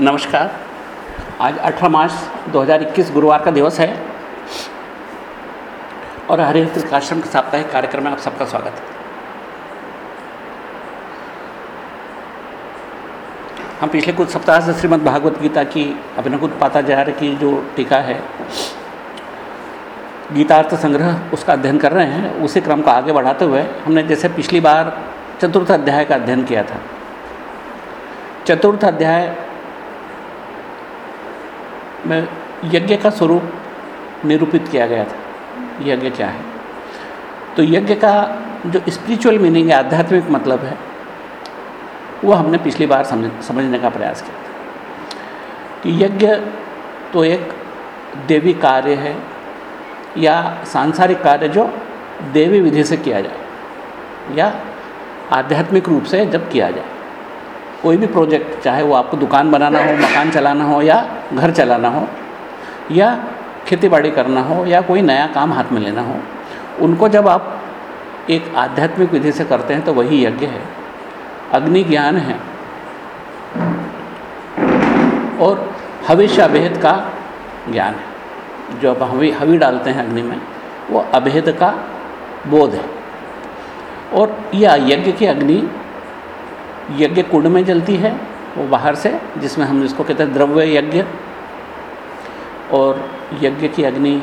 नमस्कार। आज 18 मार्च 2021 गुरुवार का दिवस है और हरिहर त्रिकाश्रम के साप्ताहिक कार्यक्रम में आप सबका स्वागत है। हम पिछले कुछ सप्ताह से श्रीमद् भागवत गीता की अभिनकुत पाताचार्य की जो टीका है, गीतार्थ संग्रह उसका अध्ययन कर रहे हैं, उसी क्रम को आगे बढ़ाते हुए हमने जैसे पिछली बार चतुर्थ अध्याय का अध्ययन किया था। चतुर्थ अध्याय में यज्ञ का स्वरूप निरूपित किया गया था। यज्ञ क्या है? तो यज्ञ का जो स्पिरिचुअल मीनिंग है, आध्यात्मिक मतलब है, वो हमने पिछली बार समझ, समझने का प्रयास किया था। कि यज्ञ तो एक देवी कार्य है, या सांसारिक कार्य जो देवी विधि से किया जाए, या आध्यात्मिक रूप से जब किया जाए। कोई भी प्रोजेक्ट, चाहे वो आपको दुकान बनाना हो, मकान चलाना हो, या घर चलाना हो, या खेती बाड़ी करना हो, या कोई नया काम हाथ में लेना हो, उनको जब आप एक आध्यात्मिक विधि से करते हैं तो वही यज्ञ है। अग्नि ज्ञान है। और हविष्य अभेद का ज्ञान है। जो अब हवी हवी डालते हैं अग्नि में, वो अभेद का बोध है। और यह यज्ञ की अग्नि यज्ञ कुंड में जलती है, वो बाहर से, जिसमें हम इसको कहते हैं द्रव्य यज्ञ। और यज्ञ की अग्नि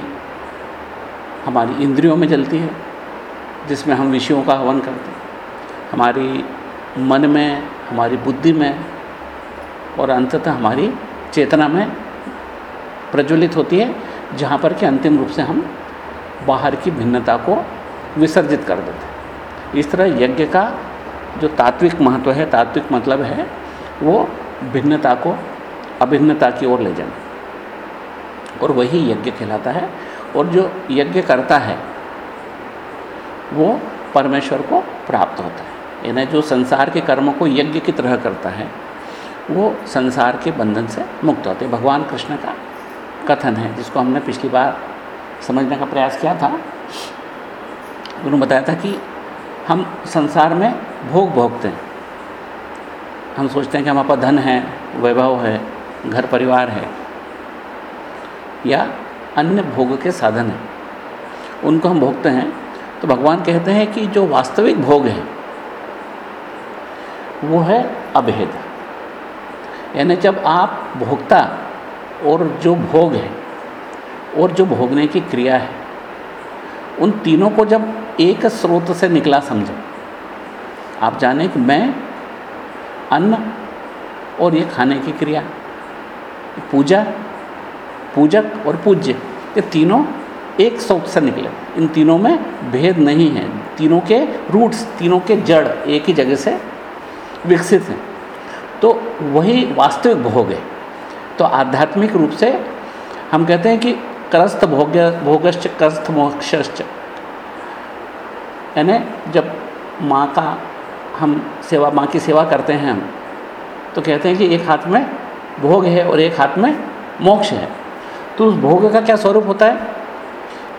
हमारी इंद्रियों में जलती है, जिसमें हम विषयों का हवन करते हैं। हमारी मन में, हमारी बुद्धि में, और अंततः हमारी चेतना में प्रज्वलित होती है, जहाँ पर कि अंतिम रूप से हम बाहर की भिन्नता को विसर्जित कर देते हैं। इस तरह यज्ञ का जो तात्विक महत्व है, तात्विक मतलब है, वो भिन्नता को, अभिन्नता की ओर ले जाना। और वही यज्ञ कहलाता है। और जो यज्ञ करता है, वो परमेश्वर को प्राप्त होता है। यानी जो संसार के कर्मों को यज्ञ की तरह करता है, वो संसार के बंधन से मुक्त होते भगवान कृष्ण का कथन है, जिसको हमने पिछली बार समझने का प्रयास किया था। उन्होंने बताया था कि हम संसार में भोग भोगते हैं। हम सोचते हैं कि हमारे पास धन है, वैभव है, घर परिवार है, या अन्य भोग के साधन हैं। उनको हम भोगते हैं तो भगवान कहते हैं कि जो वास्तविक भोग है, वो है अभेद। यानी जब आप भोगता और जो भोग है, और जो भोगने की क्रिया है, उन तीनों को जब एक स्रोत से निकला समझो आप जाने कि मैं, अन्न और ये खाने की क्रिया पूजा, पूजक और पूज्य, ये तीनों एक स्रोत से निकले। इन तीनों में भेद नहीं है। तीनों के रूट्स, तीनों के जड़ एक ही जगह से विकसित हैं। तो वही वास्तविक भोग है। तो आध्यात्मिक रूप से हम कहते हैं कि करस्थ भोग्य, भोगश्च करस्थ मोक्षश्च। यानी जब माँ का हम सेवा माँ की सेवा करते हैं हम तो कहते हैं कि एक हाथ में भोग है और एक हाथ में मोक्ष है। तो उस भोग का क्या स्वरूप होता है?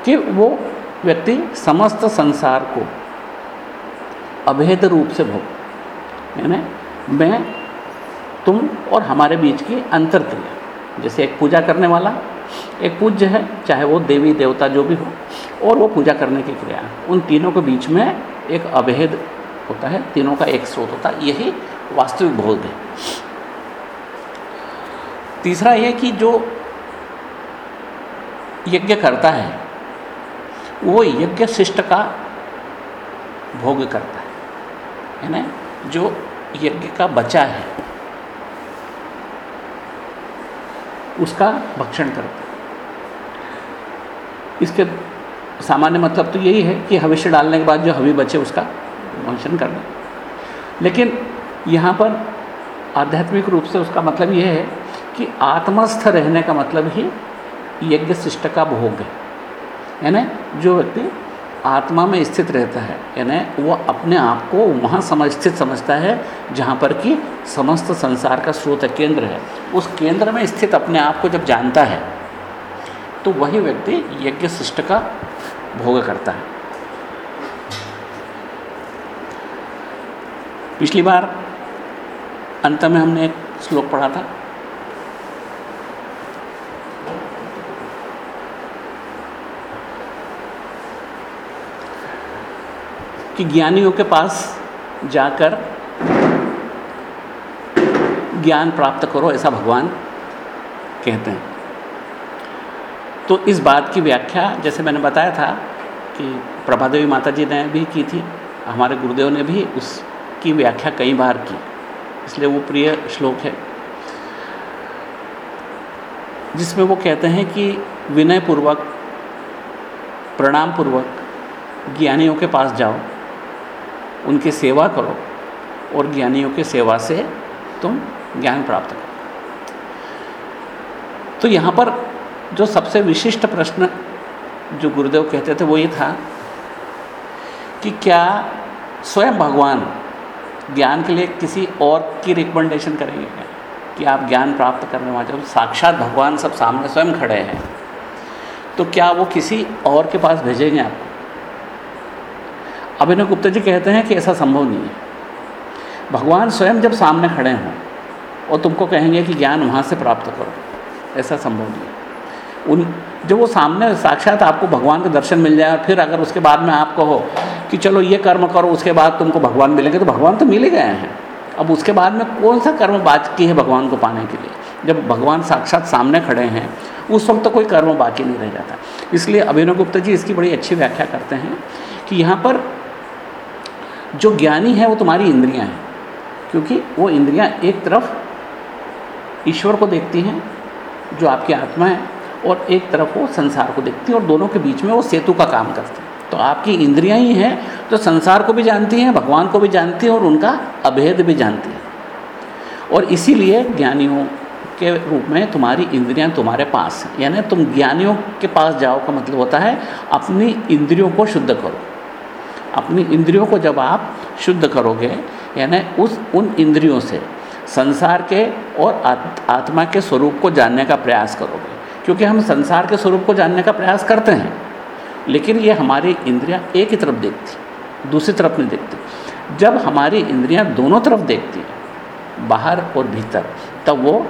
कि वो व्यक्ति समस्त संसार को अभेद रूप से भोग, यानी मैं, तुम और हमारे बीच की अंतर क्रिया जैसे एक पूजा करने वाला, एक पूज्य है, चाहे वो देवी, देवता जो भी हो, और वो पूजा करने की क्रिया। उन तीनों के बीच में एक अभेद होता है, तीनों का एक स्रोत होता है, यही वास्तविक भोग है। तीसरा यह कि जो यज्ञ करता है, वो यज्ञ शिष्ट का भोग करता है है ना? जो यज्ञ का बचा है, उसका भक्षण करता है। इसके सामान्य मतलब तो यही है कि हविष्य डालने के बाद जो हवि बचे उसका भक्षण करना। लेकिन यहाँ पर आध्यात्मिक रूप से उसका मतलब ये है कि आत्मस्थ रहने का मतलब ही यज्ञ शिष्ट का भोग है। यानी जो व्यक्ति आत्मा में स्थित रहता है, यानी वो अपने आप को वहाँ समझ स्थित समझता है, जहाँ पर कि समस्त संसार का स्रोत केंद्र है। उस केंद्र में स्थित अपने आप को जब जानता है तो वही व्यक्ति यज्ञ शिष्ट का भोग करता है। पिछली बार अंत में हमने एक श्लोक पढ़ा था। कि ज्ञानियों के पास जाकर ज्ञान प्राप्त करो, ऐसा भगवान कहते हैं। तो इस बात की व्याख्या, जैसे मैंने बताया था कि प्रभादेवी माता जी ने भी की थी, हमारे गुरुदेव ने भी उस उसकी व्याख्या कई बार की। इसलिए वो प्रिय श्लोक है। जिसमें वो कहते हैं कि विनय पूर्वक प्रणाम पूर्वक ज्ञानियों के पास जाओ, उनकी सेवा करो और ज्ञानियों की सेवा से तुम ज्ञान प्राप्त करो। तो यहाँ पर जो सबसे विशिष्ट प्रश्न जो गुरुदेव कहते थे वो ये था कि क्या स्वयं भगवान ज्ञान के लिए किसी और की रिकमेंडेशन करेंगे क्या? कि आप ज्ञान प्राप्त करने वाले जब साक्षात भगवान सब सामने स्वयं खड़े हैं तो क्या वो किसी और के पास भेजेंगे आपको? अभिनव गुप्ता जी कहते हैं कि ऐसा संभव नहीं है। भगवान स्वयं जब सामने खड़े हों, और तुमको कहेंगे कि ज्ञान वहाँ से प्राप्त करो, ऐसा संभव नहीं है। उन, जब वो सामने साक्षात आपको भगवान के दर्शन मिल जाए और फिर अगर उसके बाद में आप कहो कि चलो ये कर्म करो, उसके बाद तुमको भगवान मिलेंगे तो भगवान तो मिल ही गए हैं। अब उसके बाद में कौन सा कर्म बाकी है भगवान को पाने के लिए? जब भगवान साक्षात सामने खड़े हैं, उस वक्त तो कोई कर्म बाकी नहीं रह जाता। इसलिए अभिनव गुप्ता जी इसकी बड़ी अच्छी व्याख्या करते हैं कि यहाँ पर जो ज्ञानी है, वो तुम्हारी इंद्रियाँ हैं। क्योंकि वो इंद्रियाँ एक तरफ़ ईश्वर को देखती हैं, जो आपकी आत्मा है, और एक तरफ़ वो संसार को देखती है, और दोनों के बीच में वो सेतु का काम करती है। तो आपकी इंद्रियाँ ही हैं जो संसार को भी जानती हैं, भगवान को भी जानती हैं और उनका अभेद भी जानती हैं। और इसीलिए ज्ञानियों के रूप में तुम्हारी इंद्रियाँ तुम्हारे पास हैं। यानी तुम ज्ञानियों के पास जाओ का मतलब होता है, अपनी इंद्रियों को शुद्ध करो। अपनी इंद्रियों को जब आप शुद्ध करोगे, यानी उस, उन इंद्रियों से संसार के और आत्मा के स्वरूप को जानने का प्रयास करोगे। क्योंकि हम संसार के स्वरूप को जानने का प्रयास करते हैं। लेकिन ये हमारी इंद्रियाँ एक ही तरफ़ देखती, दूसरी तरफ़ नहीं देखती। जब हमारी इंद्रियाँ दोनों तरफ़ देखती हैं, बाहर और भीतर, तब वो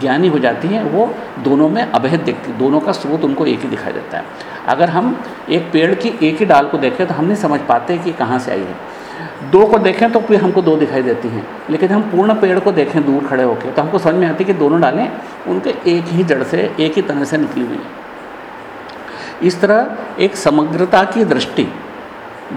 ज्ञानी हो जाती हैं, वो दोनों में अभेद देखती, दोनों का स्रोत उनको एक ही दिखाई देता है। अगर हम एक पेड़ की एक ही डाल को देखें तो हम नहीं समझ पाते कि कहाँ से आई है। दो को देखें तो फिर हमको दो दिखाई देती हैं, लेकिन हम पूर्ण पेड़ को देखें, दूर खड़े होकर तो हमको समझ में आती है कि दोनों डालें उनके एक ही जड़ से, एक ही तरह से निकली हुई है। इस तरह एक समग्रता की दृष्टि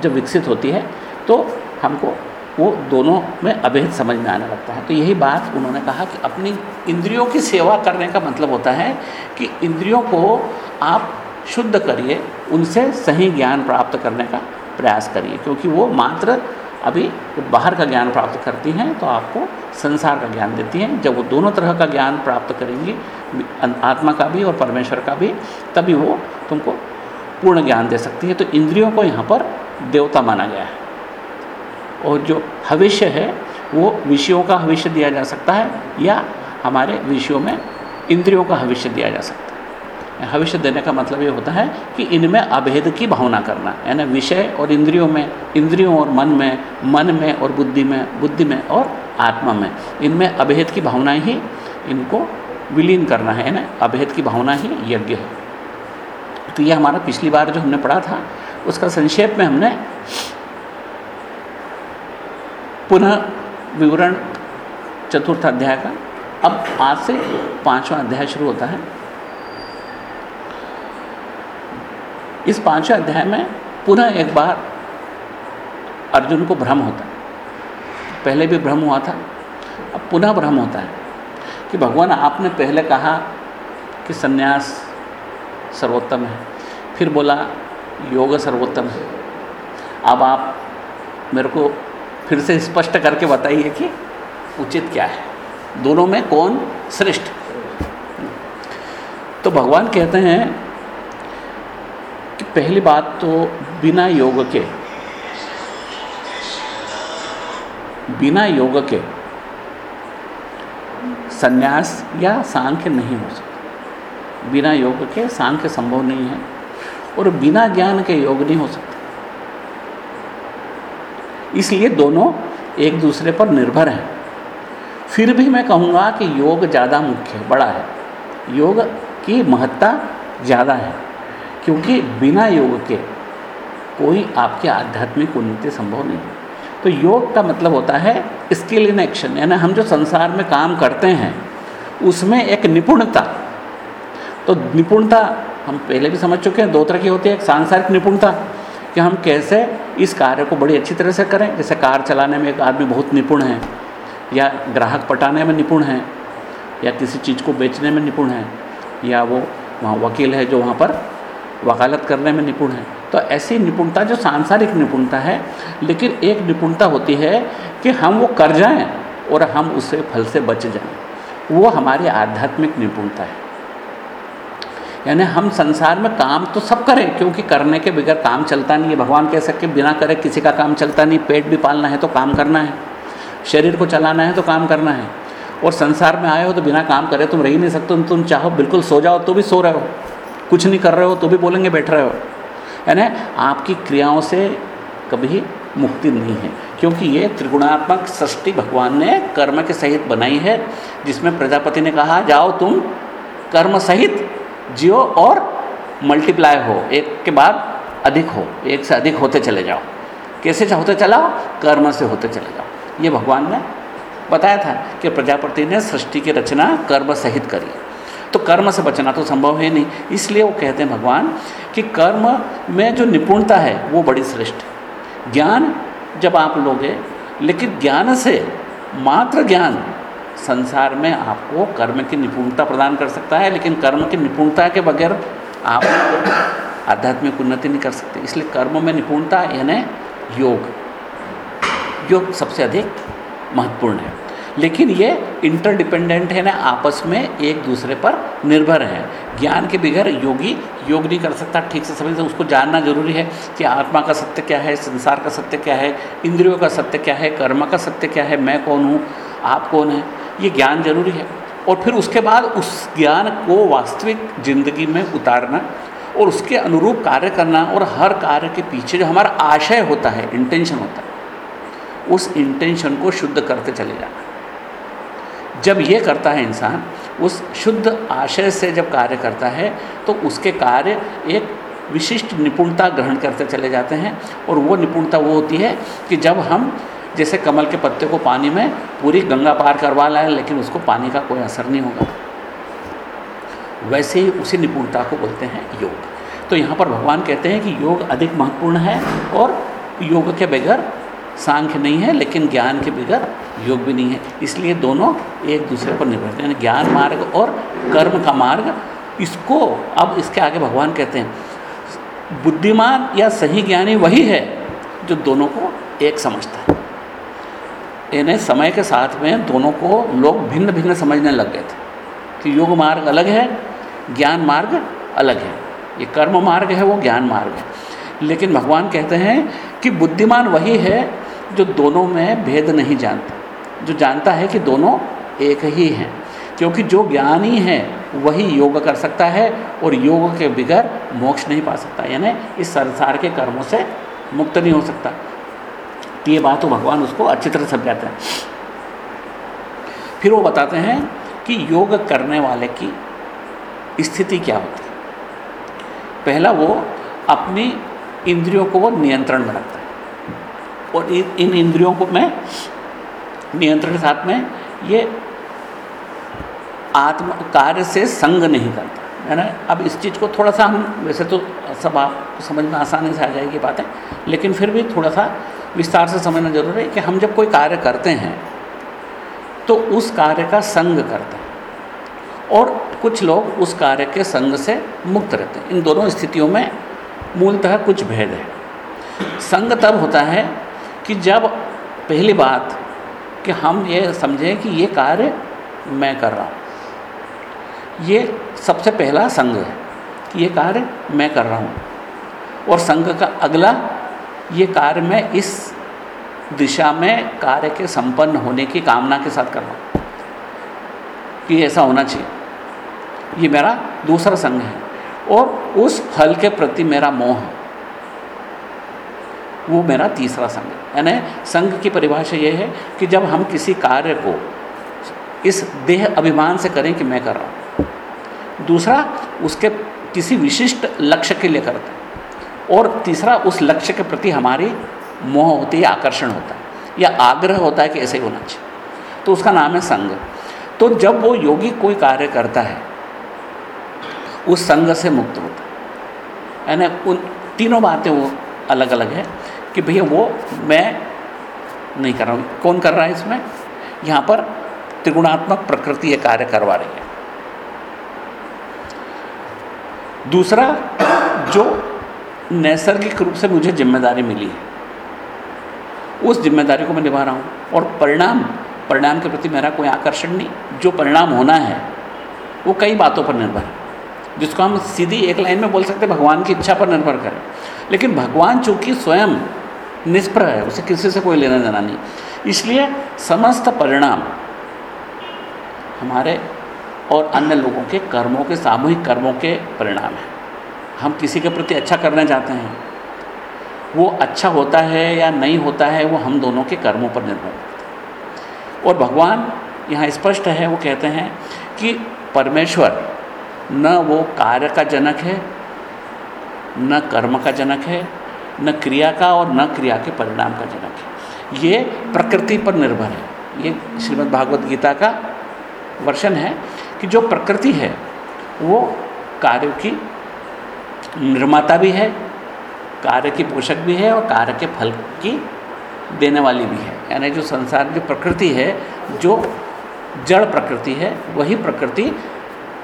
जब विकसित होती है तो हमको वो दोनों में अभेद समझ में आने लगता है। तो यही बात उन्होंने कहा कि अपनी इंद्रियों की सेवा करने का मतलब होता है कि इंद्रियों को आप शुद्ध करिए, उनसे सही ज्ञान प्राप्त करने का प्रयास करिए, क्योंकि वो मात्र अभी बाहर का ज्ञान प्राप्त करती हैं तो आपको संसार का ज्ञान देती हैं। जब वो दोनों तरह का ज्ञान प्राप्त करेंगी, आत्मा का भी और परमेश्वर का भी, तभी वो तुमको पूर्ण ज्ञान दे सकती है। तो इंद्रियों को यहाँ पर देवता माना गया है। और जो भविष्य है, वो विषयों का भविष्य दिया जा सकता है, या हमारे विषयों में इंद्रियों का भविष्य दिया जा सकता है। भविष्य देने का मतलब ये होता है कि इनमें अभेद की भावना करना यानी विषय और इंद्रियों में, इंद्रियों और मन में मन में और बुद्धि में बुद्धि में और आत्मा में, इनमें अभेद की भावना ही इनको विलीन करना है यानी अभेद की भावना ही यज्ञ है। तो ये हमारा पिछली बार जो हमने पढ़ा था, उसका संक्षेप में हमने पुनः विवरण चतुर्थ अध्याय का, अब आज से पांचवा अध्याय शुरू होता है। इस पाँचवें अध्याय में पुनः एक बार अर्जुन को भ्रम होता है। पहले भी भ्रम हुआ था, अब पुनः भ्रम होता है कि भगवान, आपने पहले कहा कि सन्यास सर्वोत्तम है, फिर बोला योग सर्वोत्तम है। अब आप मेरे को फिर से स्पष्ट करके बताइए कि उचित क्या है। दोनों में कौन श्रेष्ठ? तो भगवान कहते हैं पहली बात तो बिना योग के, बिना योग के संन्यास या सांख्य नहीं हो सकता। बिना योग के सांख्य संभव नहीं है और बिना ज्ञान के योग नहीं हो सकता। इसलिए दोनों एक दूसरे पर निर्भर हैं। फिर भी मैं कहूँगा कि योग ज़्यादा मुख्य है बड़ा है। योग की महत्ता ज़्यादा है। क्योंकि बिना योग के कोई आपकी आध्यात्मिक उन्नति संभव नहीं है। तो योग का मतलब होता है स्किल इन एक्शन, यानी हम जो संसार में काम करते हैं, उसमें एक निपुणता। तो निपुणता हम पहले भी समझ चुके हैं, दो तरह की होती है, एक सांसारिक निपुणता, कि हम कैसे इस कार्य को बड़ी अच्छी तरह से करें। जैसे कार चलाने में एक आदमी बहुत निपुण है, या ग्राहक पटाने में निपुण है, या किसी चीज़ को बेचने में निपुण है, या वो वहाँ वकील है जो वहाँ पर वकालत करने में निपुण है। तो ऐसी निपुणता जो सांसारिक निपुणता है, लेकिन एक निपुणता होती है कि हम वो कर जाएँ और हम उससे फल से बच जाएँ। वो हमारी आध्यात्मिक निपुणता है। यानी हम संसार में काम तो सब करें, क्योंकि करने के बगैर काम चलता नहीं है। भगवान कह सकते बिना करे किसी का काम चलता नहीं, पेट भी पालना है तो काम करना है, शरीर को चलाना है तो काम करना है। और संसार में आए हो तो बिना काम करे तुम रह ही नहीं सकते, तुम चाहो बिल्कुल सो जाओ तो भी सो रहे हो। कुछ नहीं कर रहे हो तो भी बोलेंगे बैठ रहे हो। यानी आपकी क्रियाओं से कभी मुक्ति नहीं है, क्योंकि ये त्रिगुणात्मक सृष्टि भगवान ने कर्म के सहित बनाई है, जिसमें प्रजापति ने कहा, जाओ तुम कर्म सहित जियो और मल्टीप्लाई हो, एक के बाद अधिक हो, एक से अधिक होते चले जाओ। कैसे होते चलाओ कर्म से होते चले जाओ। ये भगवान ने बताया था कि प्रजापति ने सृष्टि की रचना कर्म सहित करी। तो कर्म से बचना तो संभव है नहीं। इसलिए वो कहते हैं भगवान कि कर्म में जो निपुणता है, वो बड़ी श्रेष्ठ है। ज्ञान जब आप लोगे, लेकिन ज्ञान से मात्र ज्ञान संसार में आपको कर्म की निपुणता प्रदान कर सकता है, लेकिन कर्म की निपुणता के बगैर आप आध्यात्मिक उन्नति नहीं कर सकते। इसलिए कर्म में निपुणता यानी योग। योग सबसे अधिक महत्वपूर्ण है। लेकिन ये इंटरडिपेंडेंट है ना, आपस में एक दूसरे पर निर्भर है। ज्ञान के बगैर योगी योग नहीं कर सकता, ठीक से समझ उसको जानना ज़रूरी है कि आत्मा का सत्य क्या है, संसार का सत्य क्या है, इंद्रियों का सत्य क्या है, कर्म का सत्य क्या है, मैं कौन हूँ, आप कौन हैं, ये ज्ञान ज़रूरी है। और फिर उसके बाद उस ज्ञान को वास्तविक ज़िंदगी में उतारना और उसके अनुरूप कार्य करना और हर कार्य के पीछे जो हमारा आशय होता है इंटेंशन होता है, उस इंटेंशन को शुद्ध करते चले जाना। जब ये करता है इंसान, उस शुद्ध आशय से जब कार्य करता है तो उसके कार्य एक विशिष्ट निपुणता ग्रहण करते चले जाते हैं और वो निपुणता वो होती है कि जब हम, जैसे कमल के पत्ते को पानी में पूरी गंगा पार करवा लाए, लेकिन उसको पानी का कोई असर नहीं होगा। वैसे ही उसी निपुणता को बोलते हैं योग। तो यहाँ पर भगवान कहते हैं कि योग अधिक महत्वपूर्ण है और योग के बगैर सांख्य नहीं है, लेकिन ज्ञान के बगैर योग भी नहीं है। इसलिए दोनों एक दूसरे पर निर्भर हैं। ज्ञान मार्ग और कर्म का मार्ग, इसको अब इसके आगे भगवान कहते हैं। बुद्धिमान या सही ज्ञानी वही है जो दोनों को एक समझता है। यानी समय के साथ में दोनों को लोग भिन्न भिन्न समझने लग गए थे। कि योग मार्ग अलग है, ज्ञान मार्ग अलग है। ये कर्म मार्ग है, वो ज्ञान मार्ग है। लेकिन भगवान कहते हैं कि बुद्धिमान वही है जो दोनों में भेद नहीं जानता, जो जानता है कि दोनों एक ही हैं, क्योंकि जो ज्ञानी है, वही योग कर सकता है और योग के बिगैर मोक्ष नहीं पा सकता, यानी इस संसार के कर्मों से मुक्त नहीं हो सकता। तो ये बात तो भगवान उसको अच्छी तरह समझाते हैं। फिर वो बताते हैं कि योग करने वाले की स्थिति क्या होती है। पहला वो अपनी इंद्रियों को वो नियंत्रण में रखता है। और इन इंद्रियों को मैं नियंत्रण साथ में ये आत्म कार्य से संग नहीं करता, है ना? अब इस चीज़ को थोड़ा सा हम, वैसे तो सब आपको समझ में आसानी से आ जाएगी बातें, लेकिन फिर भी थोड़ा सा विस्तार से समझना ज़रूरी है कि हम जब कोई कार्य करते हैं तो उस कार्य का संग करते हैं। और कुछ लोग उस कार्य के संग से मुक्त रहते हैं। इन दोनों स्थितियों में मूलतः कुछ भेद है। संग तब होता है कि जब पहली बात कि हम ये समझें कि ये कार्य मैं कर रहा हूँ। ये सबसे पहला संग है कि ये कार्य मैं कर रहा हूँ। और संघ का अगला, ये कार्य मैं इस दिशा में कार्य के संपन्न होने की कामना के साथ कर रहा हूँ। कि ऐसा होना चाहिए। ये मेरा दूसरा संग है। और उस फल के प्रति मेरा मोह है। वो मेरा तीसरा है। यानी संघ की परिभाषा ये है कि जब हम किसी कार्य को इस देह अभिमान से करें कि मैं कर रहा हूँ। दूसरा, उसके किसी विशिष्ट लक्ष्य के लिए करते हैं। और तीसरा, उस लक्ष्य के प्रति हमारी मोह होती है, आकर्षण होता है। या आग्रह होता है कि ऐसे ही होना चाहिए। तो उसका नाम है संग तो जब वो योगी कोई कार्य करता है, उस संग से मुक्त होता है। यानी उन तीनों बातें वो अलग अलग है। कि भैया वो मैं नहीं कर रहा हूँ। कौन कर रहा है इसमें? यहाँ पर त्रिगुणात्मक प्रकृति ये कार्य करवा रही है। दूसरा, जो नैसर्गिक रूप से मुझे ज़िम्मेदारी मिली है, उस ज़िम्मेदारी को मैं निभा रहा हूँ। और परिणाम परिणाम के प्रति मेरा कोई आकर्षण नहीं। जो परिणाम होना है, वो कई बातों पर निर्भर है। जिसको हम सीधी एक लाइन में बोल सकते भगवान की इच्छा पर निर्भर करें। लेकिन भगवान चूँकि स्वयं निष्प्रह है उसे किसी से कोई लेना देना नहीं। इसलिए समस्त परिणाम हमारे और अन्य लोगों के कर्मों के, सामूहिक कर्मों के परिणाम हैं। हम किसी के प्रति अच्छा करना चाहते हैं। वो अच्छा होता है या नहीं होता है, वो हम दोनों के कर्मों पर निर्भर करता है। और भगवान यहाँ स्पष्ट है, वो कहते हैं कि परमेश्वर न वो कार्य का जनक है, न कर्म का जनक है न क्रिया का और न क्रिया के परिणाम का जनक है। ये प्रकृति पर निर्भर है। ये श्रीमद् भागवत गीता का वर्षन है कि जो प्रकृति है, वो कार्य की निर्माता भी है, कार्य की पोषक भी है और कार्य के फल की देने वाली भी है। यानी जो संसार, जो प्रकृति है, जो जड़ प्रकृति है, वही प्रकृति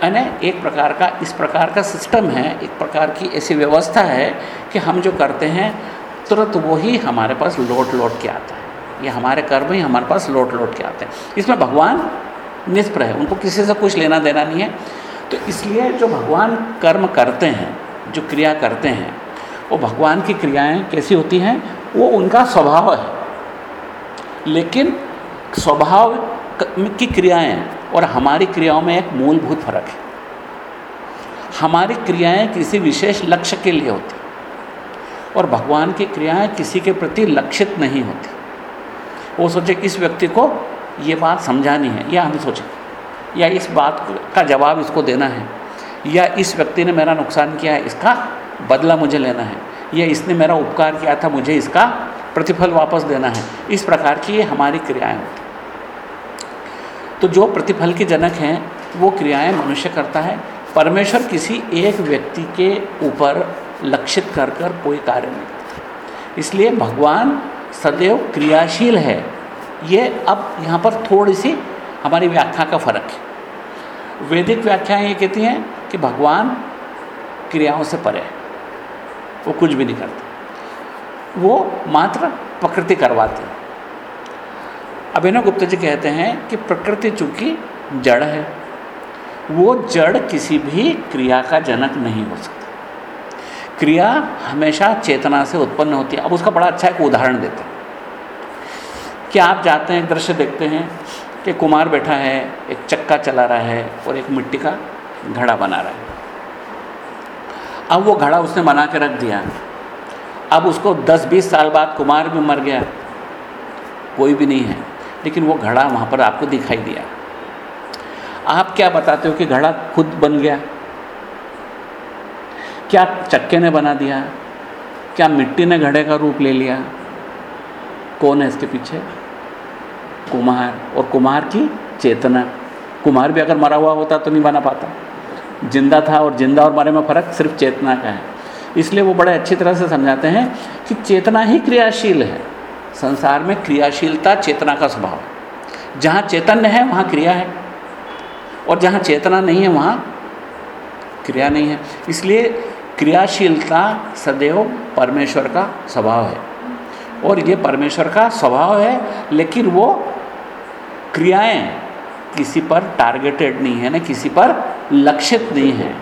यानी एक प्रकार का, इस प्रकार का सिस्टम है, एक प्रकार की ऐसी व्यवस्था है कि हम जो करते हैं, तुरंत वही हमारे पास लौट लौट के आता है। ये हमारे कर्म ही हमारे पास लौट लौट के आते हैं। इसमें भगवान निष्प्र है, उनको किसी से कुछ लेना देना नहीं है। तो इसलिए जो भगवान कर्म करते हैं, जो क्रिया करते हैं, वो भगवान की क्रियाएँ कैसी होती हैं, वो उनका स्वभाव है। लेकिन स्वभाव की क्रियाएँ और हमारी क्रियाओं में एक मूलभूत फ़र्क है। हमारी क्रियाएँ किसी विशेष लक्ष्य के लिए होती और भगवान की क्रियाएँ किसी के प्रति लक्षित नहीं होती। वो सोचे इस व्यक्ति को ये बात समझानी है, या हम सोचें, या इस बात का जवाब इसको देना है, या इस व्यक्ति ने मेरा नुकसान किया है, इसका बदला मुझे लेना है, या इसने मेरा उपकार किया था, मुझे इसका प्रतिफल वापस देना है। इस प्रकार की ये हमारी क्रियाएँ होती तो जो प्रतिफल के जनक हैं, वो क्रियाएँ मनुष्य करता है। परमेश्वर किसी एक व्यक्ति के ऊपर लक्षित कर कर कोई कार्य नहीं करता। इसलिए भगवान सदैव क्रियाशील है। ये अब यहाँ पर थोड़ी सी हमारी व्याख्या का फ़र्क है। वैदिक व्याख्याएँ ये कहती हैं कि भगवान क्रियाओं से परे है। वो कुछ भी नहीं करते। वो मात्र प्रकृति करवाते हैं। अभिनव गुप्ता जी कहते हैं कि प्रकृति चूँकि जड़ है, वो जड़ किसी भी क्रिया का जनक नहीं हो सकता। क्रिया हमेशा चेतना से उत्पन्न होती है। अब उसका बड़ा अच्छा एक उदाहरण देते हैं। कि आप जाते हैं, दृश्य देखते हैं कि कुमार बैठा है, एक चक्का चला रहा है और एक मिट्टी का घड़ा बना रहा है। अब वो घड़ा उसने बना के रख दिया। अब उसको 10-20 साल बाद कुमार भी मर गया। कोई भी नहीं है। लेकिन वो घड़ा वहाँ पर आपको दिखाई दिया। आप क्या बताते हो कि घड़ा खुद बन गया? क्या चक्के ने बना दिया? क्या मिट्टी ने घड़े का रूप ले लिया? कौन है इसके पीछे? कुमार। और कुमार की चेतना। कुमार भी अगर मरा हुआ होता तो नहीं बना पाता। ज़िंदा था और ज़िंदा और मरे में फ़र्क सिर्फ़ चेतना का है। इसलिए वो बड़े अच्छी तरह से समझाते हैं कि चेतना ही क्रियाशील है। संसार में क्रियाशीलता चेतना का स्वभाव जहाँ चैतन्य है, वहाँ क्रिया है। और जहाँ चेतना नहीं है, वहाँ क्रिया नहीं है। इसलिए क्रियाशीलता सदैव परमेश्वर का स्वभाव है। और ये परमेश्वर का स्वभाव है, लेकिन वो क्रियाएँ किसी पर टारगेटेड नहीं है, ना किसी पर लक्षित नहीं है।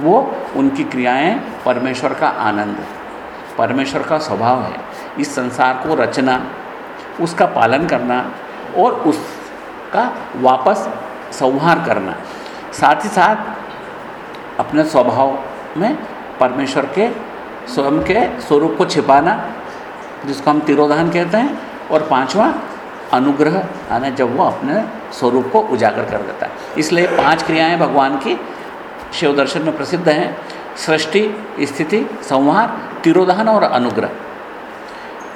वो उनकी क्रियाएँ परमेश्वर का आनंद है। परमेश्वर का स्वभाव है। इस संसार को रचना, उसका पालन करना और उसका वापस संहार करना। साथ ही साथ अपने स्वभाव में परमेश्वर के, स्वयं के स्वरूप को छिपाना, जिसको हम तिरोधान कहते हैं, और पांचवा, अनुग्रह, यानी जब वो अपने स्वरूप को उजागर कर देता है। इसलिए पाँच क्रियाएँ भगवान की, शिव दर्शन में प्रसिद्ध हैं। सृष्टि, स्थिति, संहार, तिरोधान और अनुग्रह।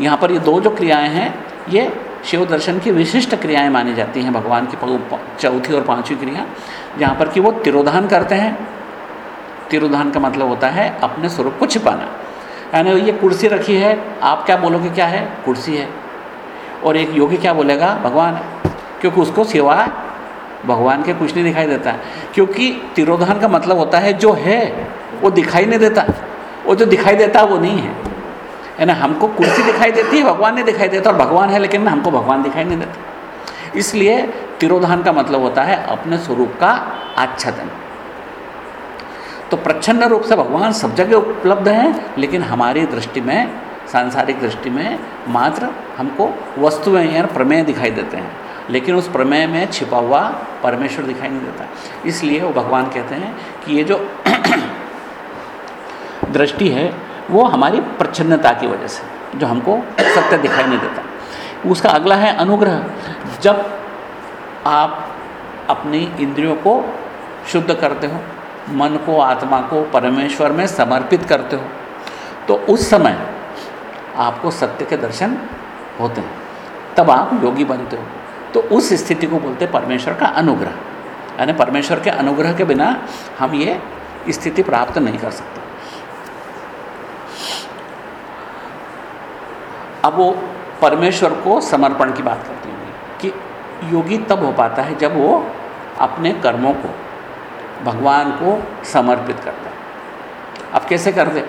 यहाँ पर ये दो जो क्रियाएँ हैं, ये शिव दर्शन की विशिष्ट क्रियाएँ मानी जाती हैं, भगवान की चौथी और पांचवी क्रिया। जहाँ पर कि वो तिरोधान करते हैं। तिरोधान का मतलब होता है अपने स्वरूप को छिपाना। यानी ये कुर्सी रखी है, आप क्या बोलोगे क्या है? कुर्सी है। और एक योगी क्या बोलेगा? भगवान। है क्योंकि उसको सिवा भगवान के कुछ नहीं दिखाई देता। क्योंकि तिरोधान का मतलब होता है जो है। वो दिखाई नहीं देता। वो जो दिखाई देता, वो नहीं है। है ना हमको कुर्सी दिखाई देती है, भगवान नहीं दिखाई देता, और भगवान है, लेकिन हमको भगवान दिखाई नहीं देता। इसलिए तिरोधान का मतलब होता है अपने स्वरूप का आच्छादन। तो प्रच्छन्न रूप से भगवान सब जगह उपलब्ध हैं, लेकिन हमारी दृष्टि में, सांसारिक दृष्टि में मात्र हमको वस्तुएँ या प्रमेय दिखाई देते हैं। लेकिन उस प्रमेय में छिपा हुआ परमेश्वर दिखाई नहीं देता। इसलिए वो भगवान कहते हैं कि ये जो दृष्टि है, वो हमारी प्रच्छन्नता की वजह से, जो हमको सत्य दिखाई नहीं देता। उसका अगला है अनुग्रह। जब आप अपनी इंद्रियों को शुद्ध करते हो, मन को, आत्मा को परमेश्वर में समर्पित करते हो तो उस समय आपको सत्य के दर्शन होते हैं। तब आप योगी बनते हो। तो उस स्थिति को बोलते परमेश्वर का अनुग्रह। यानी परमेश्वर के अनुग्रह के बिना हम ये स्थिति प्राप्त नहीं कर सकते। अब वो परमेश्वर को समर्पण की बात करती हैं। कि योगी तब हो पाता है जब वो अपने कर्मों को, भगवान को समर्पित करता है। अब कैसे कर दे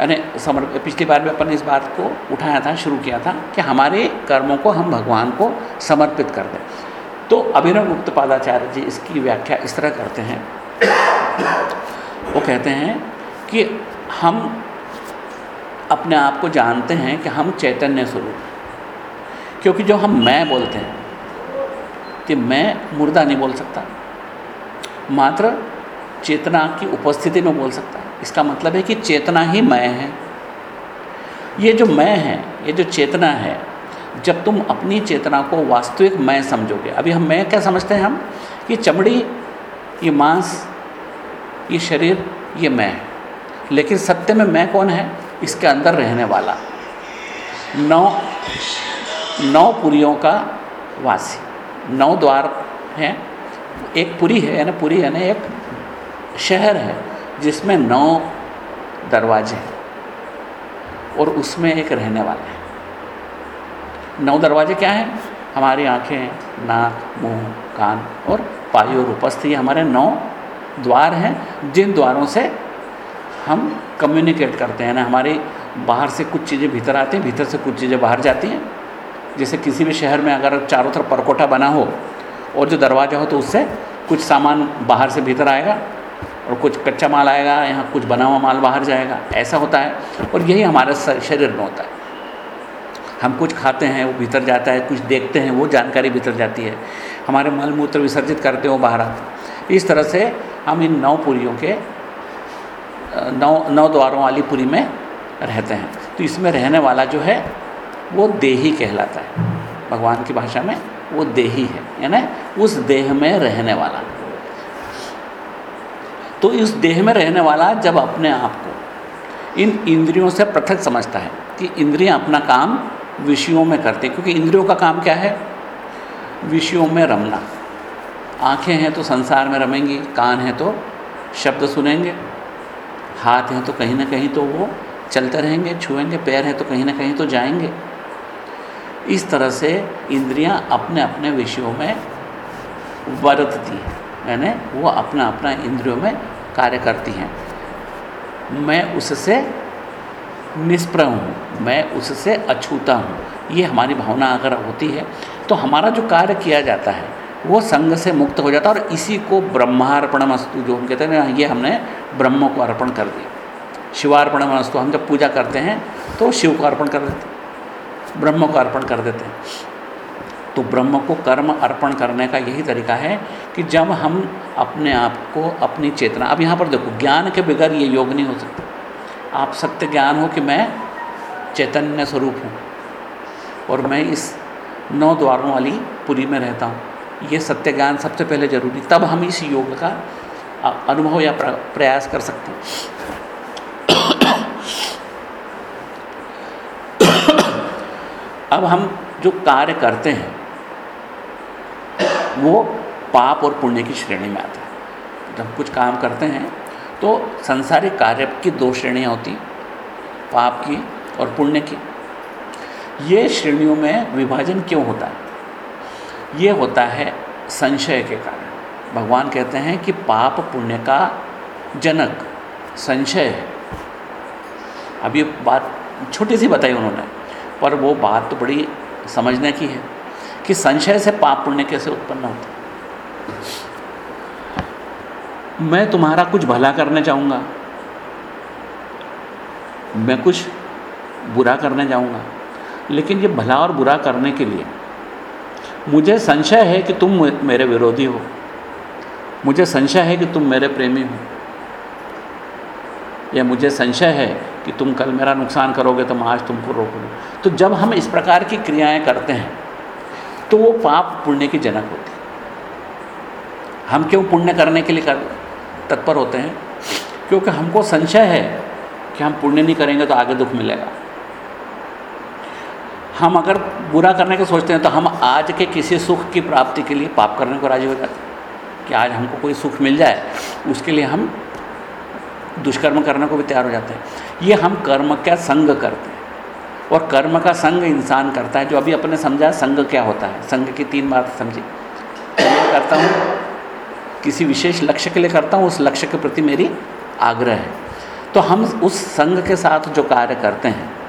यानी समर्प पिछली बार में अपन इस बात को उठाया था, शुरू किया था कि हमारे कर्मों को हम भगवान को समर्पित कर दें। तो अभिनव गुप्त पादाचार्य जी इसकी व्याख्या इस तरह करते हैं। वो कहते हैं कि हम अपने आप को जानते हैं कि हम चैतन्य स्वरूप क्योंकि जो हम मैं बोलते हैं, कि मैं मुर्दा नहीं बोल सकता। मात्र चेतना की उपस्थिति में बोल सकता इसका मतलब है कि चेतना ही मैं है। ये जो मैं है, ये जो चेतना है, जब तुम अपनी चेतना को वास्तविक मैं समझोगे, अभी हम मैं क्या समझते हैं हम? कि चमड़ी, ये मांस, ये शरीर, ये मैं। है लेकिन सत्य में मैं कौन है? इसके अंदर रहने वाला। नौ नौ पुरियों का वासी। नौ द्वार हैं। एक पुरी है, यानी पुरी यानी एक शहर है, जिसमें नौ दरवाजे हैं और उसमें एक रहने वाला है। नौ दरवाजे क्या हैं? हमारी आँखें, नाक, मुँह, कान और पायु और हमारे नौ द्वार हैं। जिन द्वारों से हम कम्युनिकेट करते हैं ना, हमारी बाहर से कुछ चीज़ें भीतर आती हैं, भीतर से कुछ चीज़ें बाहर जाती हैं। जैसे किसी भी शहर में अगर चारों तरफ़ परकोटा बना हो और जो दरवाज़ा हो तो उससे कुछ सामान बाहर से भीतर आएगा और कुछ कच्चा माल आएगा, यहाँ कुछ बना हुआ माल बाहर जाएगा। ऐसा होता है और यही हमारे शरीर में होता है। हम कुछ खाते हैं, वो भीतर जाता है, कुछ देखते हैं, वो जानकारी भीतर जाती है। हमारे मल मूत्र विसर्जित करते हो बाहर आते इस तरह से हम इन नौ पुरियों के नौ नौ द्वारों वाली पुरी में रहते हैं। तो इसमें रहने वाला जो है, वो देही कहलाता है। भगवान की भाषा में वो देही है, यानी उस देह में रहने वाला। तो इस देह में रहने वाला जब अपने आप को इन इंद्रियों से पृथक समझता है कि इंद्रियाँ अपना काम विषयों में करते हैं, क्योंकि इंद्रियों का काम क्या है? विषयों में रमना। आँखें हैं तो संसार में रमेंगी, कान हैं तो शब्द सुनेंगे हाथ हैं तो कहीं ना कहीं तो वो चलते रहेंगे, छुएँगे, पैर हैं तो कहीं ना कहीं तो जाएँगे। इस तरह से इंद्रियाँ अपने अपने विषयों में बरतती हैं, यानी वो अपना अपना इंद्रियों में कार्य करती हैं। मैं उससे निष्प्रह हूँ, मैं उससे अछूता हूँ, ये हमारी भावना अगर होती है तो हमारा जो कार्य किया जाता है वो संग से मुक्त हो जाता और इसी को ब्रह्मार्पण मस्तु जो हम कहते हैं ये हमने ब्रह्म को अर्पण कर दिया। शिवार्पण मस्तु हम जब पूजा करते हैं तो शिव को अर्पण कर देते ब्रह्म को अर्पण कर देते हैं। तो ब्रह्म को कर्म अर्पण करने का यही तरीका है कि जब हम अपने आप को, अपनी चेतना, अब यहाँ पर देखो, ज्ञान के बगैर ये योग नहीं हो सकता। आप सत्य ज्ञान हो कि मैं चैतन्य स्वरूप हूँ और मैं इस नौ द्वारों वाली पुरी में रहता हूँ। ये सत्य ज्ञान सबसे पहले ज़रूरी, तब हम इस योग का अनुभव या प्रयास कर सकते हैं। अब हम जो कार्य करते हैं, वो पाप और पुण्य की श्रेणी में आता है। जब कुछ काम करते हैं तो संसारिक कार्य की दो श्रेणियाँ होती पाप की और पुण्य की। ये श्रेणियों में विभाजन क्यों होता है? ये होता है संशय के कारण। भगवान कहते हैं कि पाप पुण्य का जनक संशय है। अब ये बात छोटी सी बताई उन्होंने, पर वो बात तो बड़ी समझने की है कि संशय से पाप पुण्य कैसे उत्पन्न होता मैं तुम्हारा कुछ भला करने चाहूँगा मैं कुछ बुरा करने जाऊँगा, लेकिन ये भला और बुरा करने के लिए मुझे संशय है कि तुम मेरे विरोधी हो। मुझे संशय है कि तुम मेरे प्रेमी हो। या मुझे संशय है कि तुम कल मेरा नुकसान करोगे तो मैं आज तुमको रोकूँ तो जब हम इस प्रकार की क्रियाएँ करते हैं तो वो पाप पुण्य की जनक होती है। हम क्यों पुण्य करने के लिए कर, तत्पर होते हैं? क्योंकि हमको संशय है कि हम पुण्य नहीं करेंगे तो आगे दुख मिलेगा। हम अगर बुरा करने का सोचते हैं तो हम आज के किसी सुख की प्राप्ति के लिए पाप करने को राज़ी हो जाते हैं। कि आज हमको कोई सुख मिल जाए, उसके लिए हम दुष्कर्म करने को भी तैयार हो जाते हैं। ये हम कर्म का संग करते हैं। और कर्म का संग इंसान करता है, जो अभी अपने समझा संग क्या होता है। संग की तीन बात समझी। मैं करता हूँ, किसी विशेष लक्ष्य के लिए करता हूँ, उस लक्ष्य के प्रति मेरी आग्रह है। तो हम उस संग के साथ जो कार्य करते हैं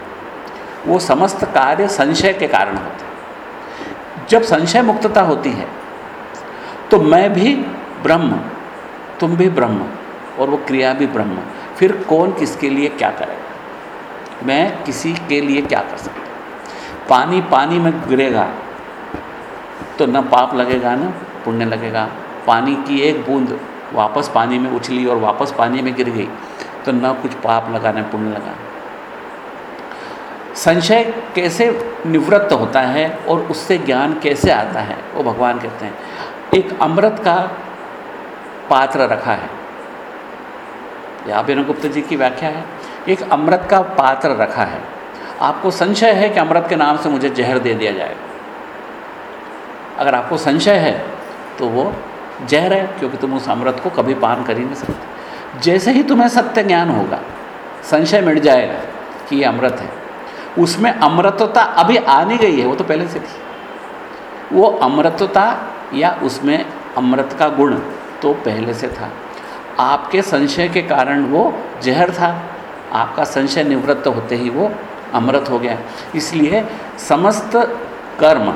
वो समस्त कार्य संशय के कारण होते हैं। जब संशय मुक्तता होती है तो मैं भी ब्रह्म, तुम भी ब्रह्म, और वो क्रिया भी ब्रह्म। फिर कौन किसके लिए क्या करेगा? मैं किसी के लिए क्या कर सकता पानी पानी में गिरेगा तो न पाप लगेगा, न पुण्य लगेगा। पानी की एक बूंद वापस पानी में उछली और वापस पानी में गिर गई तो न कुछ पाप लगा, न पुण्य लगा। संशय कैसे निवृत्त होता है और उससे ज्ञान कैसे आता है, वो भगवान कहते हैं। एक अमृत का पात्र रखा है। यह अभिनव गुप्त जी की व्याख्या है। एक अमृत का पात्र रखा है। आपको संशय है कि अमृत के नाम से मुझे जहर दे दिया जाएगा अगर आपको संशय है तो वो जहर है, क्योंकि तुम उस अमृत को कभी पान कर ही नहीं सकते। जैसे ही तुम्हें सत्य ज्ञान होगा, संशय मिट जाएगा कि ये अमृत है। उसमें अमृतता अभी आ नहीं गई है, वो तो पहले से थी। वो अमृतता या उसमें अमृत का गुण तो पहले से था। आपके संशय के कारण वो जहर था, आपका संशय निवृत्त होते ही वो अमृत हो गया। इसलिए समस्त कर्म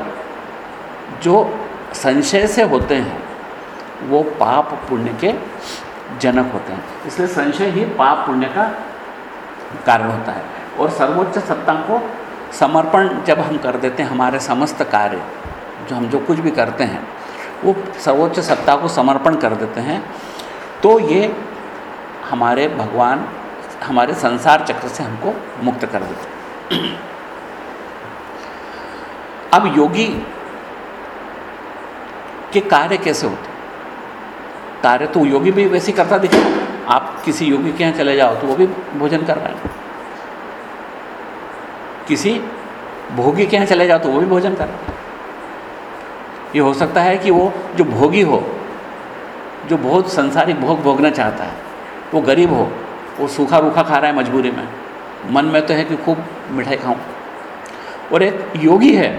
जो संशय से होते हैं, वो पाप पुण्य के जनक होते हैं। इसलिए संशय ही पाप पुण्य का कारण होता है। और सर्वोच्च सत्ता को समर्पण जब हम कर देते हैं, हमारे समस्त कार्य, जो हम जो कुछ भी करते हैं, वो सर्वोच्च सत्ता को समर्पण कर देते हैं तो ये हमारे भगवान, हमारे संसार चक्र से हमको मुक्त कर देते अब योगी के कार्य कैसे होते कार्य तो योगी भी वैसे करता दिखे आप किसी योगी के यहाँ चले जाओ तो वो भी भोजन कर रहा है। किसी भोगी के यहाँ चले जाओ तो वो भी भोजन कर। ये हो सकता है कि वो जो भोगी हो, जो बहुत संसारिक भोग भोगना चाहता है, वो गरीब हो, वो सूखा रूखा खा रहा है मजबूरी में। मन में तो है कि खूब मिठाई खाऊं। और एक योगी है,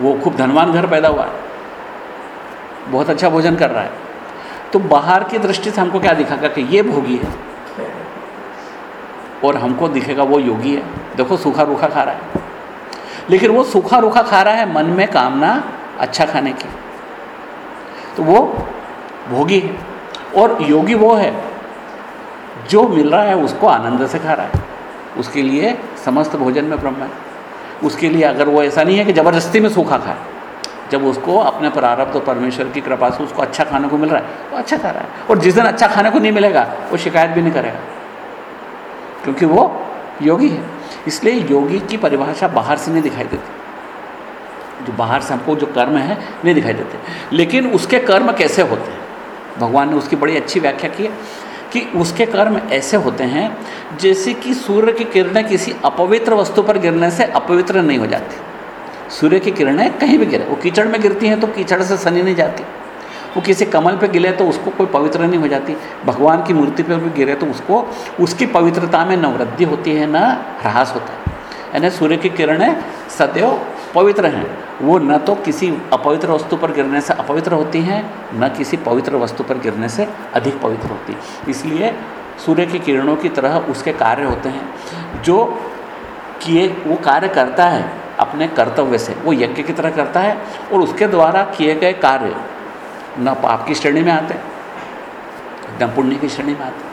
वो खूब धनवान घर पैदा हुआ है, बहुत अच्छा भोजन कर रहा है। तो बाहर की दृष्टि से हमको क्या दिखागा कि ये भोगी है? और हमको दिखेगा वो योगी है। देखो, सूखा रूखा खा रहा है। लेकिन वो सूखा रूखा खा रहा है मन में कामना अच्छा खाने की। तो वो भोगी है और योगी वो है जो मिल रहा है, उसको आनंद से खा रहा है। उसके लिए समस्त भोजन में ब्रह्म है। उसके लिए अगर वो ऐसा नहीं है कि ज़बरदस्ती में सूखा खाए जब उसको अपने प्रारब्ध और परमेश्वर की कृपा से उसको अच्छा खाने को मिल रहा है वो अच्छा खा रहा है। और जिस दिन अच्छा खाने को नहीं मिलेगा, वो शिकायत भी नहीं करेगा। क्योंकि वो योगी है। इसलिए योगी की परिभाषा बाहर से नहीं दिखाई देती। जो बाहर से हमको जो कर्म है, नहीं दिखाई देते। लेकिन उसके कर्म कैसे होते हैं? भगवान ने उसकी बड़ी अच्छी व्याख्या की है कि उसके कर्म ऐसे होते हैं, जैसे कि सूर्य की किरणें किसी अपवित्र वस्तु पर गिरने से अपवित्र नहीं हो जाती। सूर्य की किरणें कहीं भी गिरे, वो कीचड़ में गिरती हैं तो कीचड़ से सनी नहीं जाती। वो किसी कमल पे गिरे तो उसको कोई पवित्र नहीं हो जाती। भगवान की मूर्ति पर भी गिरे तो उसको, उसकी पवित्रता में न वृद्धि होती है न, ह्रास होता है। यानी सूर्य की किरणें सदैव पवित्र हैं। वो न तो किसी अपवित्र वस्तु पर गिरने से अपवित्र होती हैं, न किसी पवित्र वस्तु पर गिरने से अधिक पवित्र होती। इसलिए सूर्य की किरणों की तरह उसके कार्य होते हैं। जो किए, वो कार्य करता है अपने कर्तव्य से, वो यज्ञ की तरह करता है और उसके द्वारा किए गए कार्य न पाप की श्रेणी में आते, न पुण्य की श्रेणी में आते।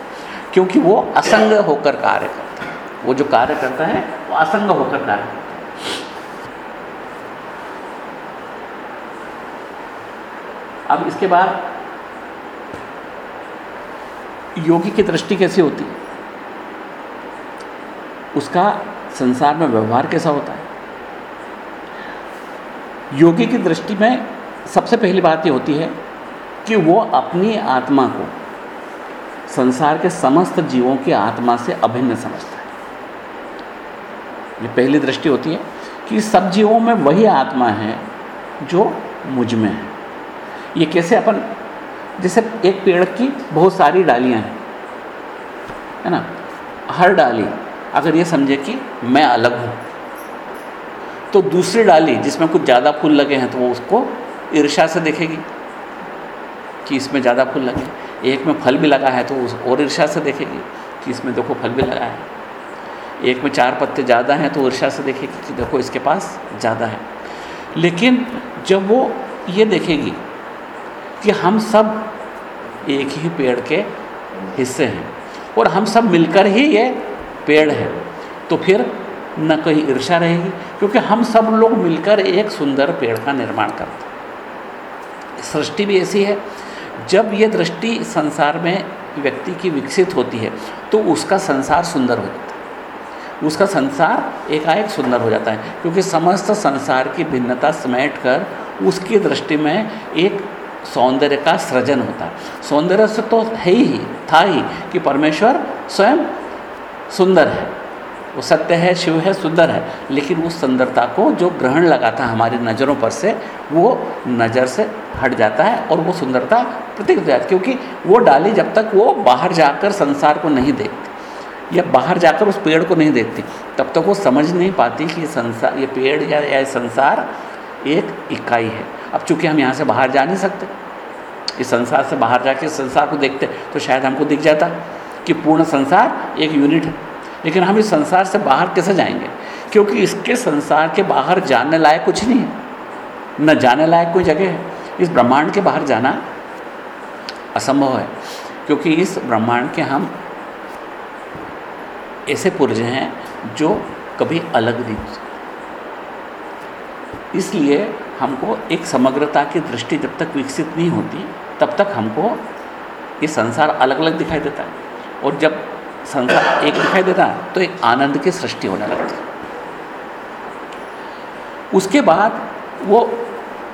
क्योंकि वो असंग होकर कार्य करता है। वो जो कार्य करता है, वो असंग होकर कार्य करता है। अब इसके बाद योगी की दृष्टि कैसी होती है? उसका संसार में व्यवहार कैसा होता है? योगी की दृष्टि में सबसे पहली बात ये होती है कि वो अपनी आत्मा को संसार के समस्त जीवों की आत्मा से अभिन्न समझता है। ये पहली दृष्टि होती है कि सब जीवों में वही आत्मा है जो मुझमें है। ये कैसे अपन, जैसे एक पेड़ की बहुत सारी डालियाँ हैं, है ना? हर डाली, अगर ये समझे कि मैं अलग हूँ तो दूसरी डाली जिसमें कुछ ज़्यादा फूल लगे हैं तो वो उसको ईर्षा से देखेगी। कि इसमें ज़्यादा फूल लगे। एक में फल भी लगा है तो उस और ईर्षा से देखेगी कि इसमें देखो फल भी लगा है। एक में चार पत्ते ज़्यादा हैं तो ईर्षा से देखेगी कि देखो इसके पास ज़्यादा है। लेकिन जब वो ये देखेगी कि हम सब एक ही पेड़ के हिस्से हैं और हम सब मिलकर ही ये पेड़ है तो फिर न कहीं ईर्षा रहेगी, क्योंकि हम सब लोग मिलकर एक सुंदर पेड़ का निर्माण करते हैं। सृष्टि भी ऐसी है जब ये दृष्टि संसार में व्यक्ति की विकसित होती है तो उसका संसार सुंदर हो जाता है। उसका संसार एकाएक सुंदर हो जाता है, क्योंकि समस्त संसार की भिन्नता समेट कर उसकी दृष्टि में एक सौंदर्य का सृजन होता है। सौंदर्य से तो है ही, था ही कि परमेश्वर स्वयं सुंदर है। वो सत्य है शिव है सुंदर है। लेकिन उस सुंदरता को जो ग्रहण लगाता है हमारी नज़रों पर से वो नज़र से हट जाता है और वो सुंदरता प्रतीक हो जाती है। क्योंकि वो डाली जब तक वो बाहर जाकर संसार को नहीं देखती या बाहर जाकर उस पेड़ को नहीं देखती तब तक वो समझ नहीं पाती कि संसार ये पेड़ या, या संसार एक इकाई है। अब चूँकि हम यहाँ से बाहर जा नहीं सकते इस संसार से बाहर जाके संसार को देखते तो शायद हमको दिख जाता कि पूर्ण संसार एक यूनिट है। लेकिन हम इस संसार से बाहर कैसे जाएँगे? क्योंकि इसके संसार के बाहर जाने लायक कुछ नहीं है। न जाने लायक कोई जगह है। इस ब्रह्मांड के बाहर जाना असंभव है। क्योंकि इस ब्रह्मांड के हम ऐसे पुरजे हैं जो कभी अलग नहीं हो सकते। इसलिए हमको एक समग्रता की दृष्टि जब तक विकसित नहीं होती, तब तक हमको ये संसार अलग अलग दिखाई देता है। और जब संसार एक दिखाई देता है तो एक आनंद की सृष्टि होने लगती है। उसके बाद वो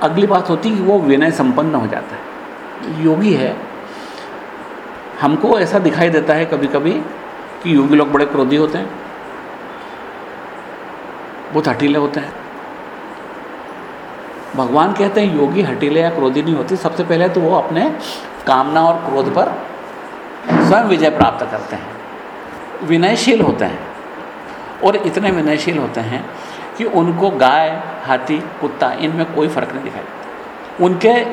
अगली बात होती कि वो विनय संपन्न हो जाता है। योगी है, हमको ऐसा दिखाई देता है कभी कभी कि योगी लोग बड़े क्रोधी होते हैं, बहुत हटीले होते हैं। भगवान कहते हैं, योगी हटीले या क्रोधी नहीं होती, सबसे पहले तो वो अपने कामना और क्रोध पर स्वयं विजय प्राप्त करते हैं। विनयशील होते हैं। और इतने विनयशील होते हैं कि उनको गाय, हाथी, कुत्ता, इनमें कोई फ़र्क नहीं दिखाई देता। उनके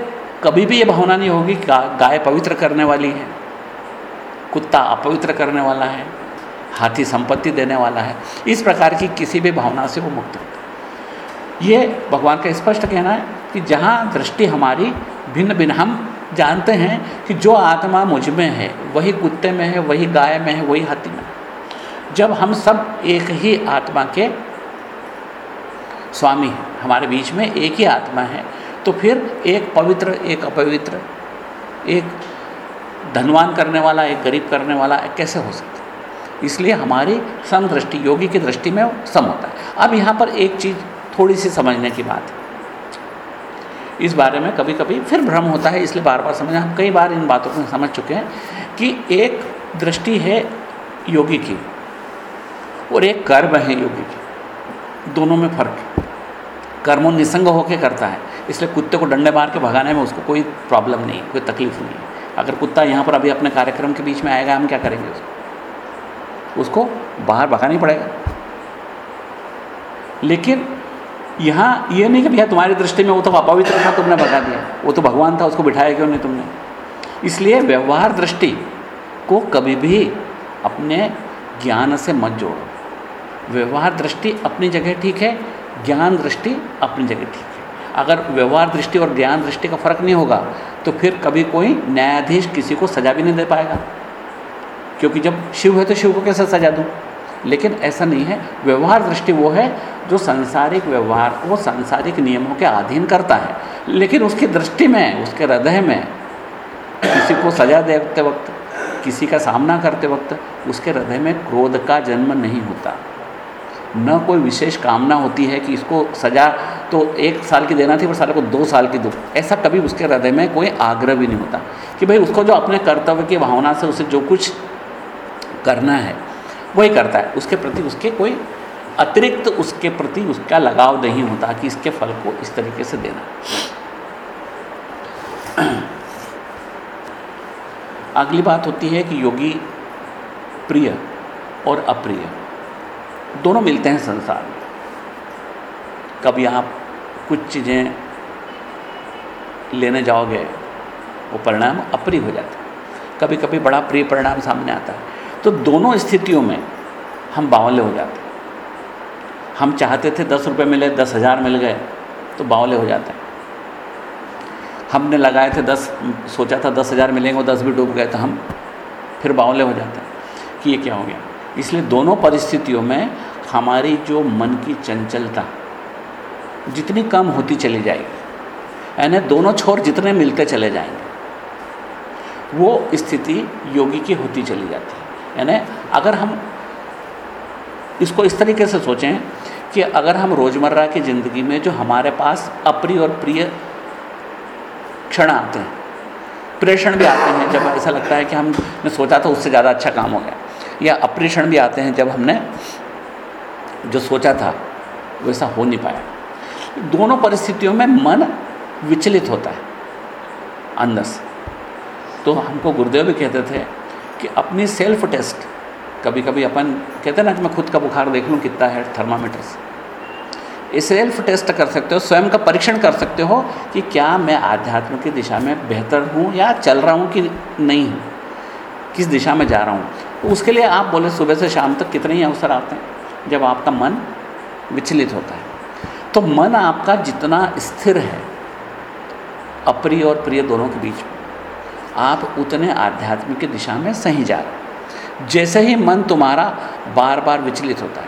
कभी भी ये भावना नहीं होगी कि गाय पवित्र करने वाली है, कुत्ता अपवित्र करने वाला है, हाथी संपत्ति देने वाला है। इस प्रकार की किसी भी भावना से वो मुक्त होते ये भगवान का स्पष्ट कहना है कि जहाँ दृष्टि हमारी भिन्न भिन्न हम जानते हैं कि जो आत्मा मुझमें है, वही कुत्ते में है, वही गाय में है, वही हाथी में जब हम सब एक ही आत्मा के स्वामी हैं, हमारे बीच में एक ही आत्मा है तो फिर एक पवित्र, एक अपवित्र, एक धनवान करने वाला, एक गरीब करने वाला कैसे हो सकता है? इसलिए हमारी सम दृष्टि योगी की दृष्टि में सम होता है। अब यहाँ पर एक चीज़ थोड़ी सी समझने की बात है। इस बारे में कभी कभी फिर भ्रम होता है, इसलिए बार बार समझ हम कई बार इन बातों को समझ चुके हैं कि एक दृष्टि है योगी की और एक कर्म है योगी की। दोनों में फ़र्क कर्म निसंग होकर करता है, इसलिए कुत्ते को डंडे मार के भगाने में उसको कोई प्रॉब्लम नहीं कोई तकलीफ़ नहीं अगर कुत्ता यहाँ पर अभी अपने कार्यक्रम के बीच में आएगा, हम क्या करेंगे उसको? उसको बाहर भगाना ही पड़ेगा। लेकिन यहाँ ये नहीं कि भैया तुम्हारी दृष्टि में वो तो अपवित्र था, तुमने भगा दिया। वो तो भगवान था, उसको बिठाया क्यों नहीं तुमने? इसलिए व्यवहार दृष्टि को कभी भी अपने ज्ञान से मत जोड़ो। व्यवहार दृष्टि अपनी जगह ठीक है, ज्ञान दृष्टि अपनी जगह ठीक है। अगर व्यवहार दृष्टि और ज्ञान दृष्टि का फ़र्क नहीं होगा तो फिर कभी कोई न्यायाधीश किसी को सजा भी नहीं दे पाएगा। क्योंकि जब शिव है तो शिव को कैसे सजा दूँ? लेकिन ऐसा नहीं है। व्यवहार दृष्टि वो है जो सांसारिक व्यवहार, वो सांसारिक नियमों के अधीन करता है। लेकिन उसकी दृष्टि में, उसके हृदय में, किसी को सजा देते वक्त, किसी का सामना करते वक्त, उसके हृदय में क्रोध का जन्म नहीं होता। न कोई विशेष कामना होती है कि इसको सजा तो एक साल की देना थी, पर साले को दो साल की दो। ऐसा कभी उसके हृदय में कोई आग्रह भी नहीं होता कि भाई उसको जो अपने कर्तव्य की भावना से उसे जो कुछ करना है वही करता है। उसके प्रति उसके कोई अतिरिक्त उसके प्रति उसका लगाव नहीं होता कि इसके फल को इस तरीके से देना। अगली बात होती है कि योगी प्रिय और अप्रिय। दोनों मिलते हैं संसार में। कभी आप कुछ चीज़ें लेने जाओगे, वो परिणाम अप्रिय हो जाता है। कभी कभी बड़ा प्रिय परिणाम सामने आता है। तो दोनों स्थितियों में हम बावले हो जाते हम चाहते थे दस रुपये मिले, दस हज़ार मिल गए तो बावले हो जाते हैं। हमने लगाए थे दस, सोचा था दस हज़ार मिलेंगे वो दस भी डूब गए तो हम फिर बावले हो जाते हैं कि ये क्या हो गया। इसलिए दोनों परिस्थितियों में हमारी जो मन की चंचलता जितनी कम होती चली जाएगी, यानी दोनों छोर जितने मिलते चले जाएँगे, वो स्थिति योगी की होती चली जाती है। यानी अगर हम इसको इस तरीके से सोचें कि अगर हम रोज़मर्रा की ज़िंदगी में जो हमारे पास अप्रिय और प्रिय क्षण आते हैं प्रेषण भी आते हैं, जब ऐसा लगता है कि हमने सोचा था उससे ज़्यादा अच्छा काम हो गया, या अप्रेषण भी आते हैं जब हमने जो सोचा था वैसा हो नहीं पाया। दोनों परिस्थितियों में मन विचलित होता है, अंदर से। तो हमको गुरुदेव भी कहते थे कि अपनी सेल्फ टेस्ट कभी कभी अपन कहते हैं ना कि मैं खुद का बुखार देख लूँ कितना है थर्मामीटर से सेल्फ टेस्ट कर सकते हो, स्वयं का परीक्षण कर सकते हो कि क्या मैं आध्यात्म की दिशा में बेहतर हूँ या चल रहा हूँ कि नहीं हूँ, किस दिशा में जा रहा हूँ। तो उसके लिए आप बोले सुबह से शाम तक कितने ही अवसर आते हैं, जब आपका मन विचलित होता है। तो मन आपका जितना स्थिर है, अप्रिय और प्रिय दोनों के बीच में। आप उतने आध्यात्म की दिशा में सही जा रहे जैसे ही मन तुम्हारा बार बार विचलित होता है,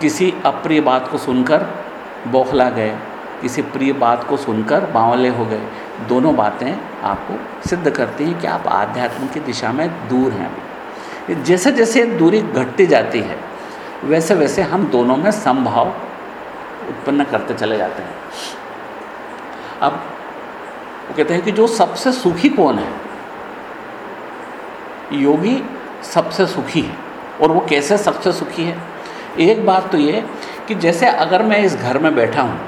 किसी अप्रिय बात को सुनकर बौखला गए, किसी प्रिय बात को सुनकर बावले हो गए, दोनों बातें आपको सिद्ध करती हैं कि आप आध्यात्म की दिशा में दूर हैं अभी। जैसे जैसे दूरी घटती जाती है वैसे वैसे हम दोनों में समभाव उत्पन्न करते चले जाते हैं। अब कहते हैं कि जो सबसे सुखी कौन है? योगी सबसे सुखी है। और वो कैसे सबसे सुखी है? एक बात तो ये कि जैसे अगर मैं इस घर में बैठा हूँ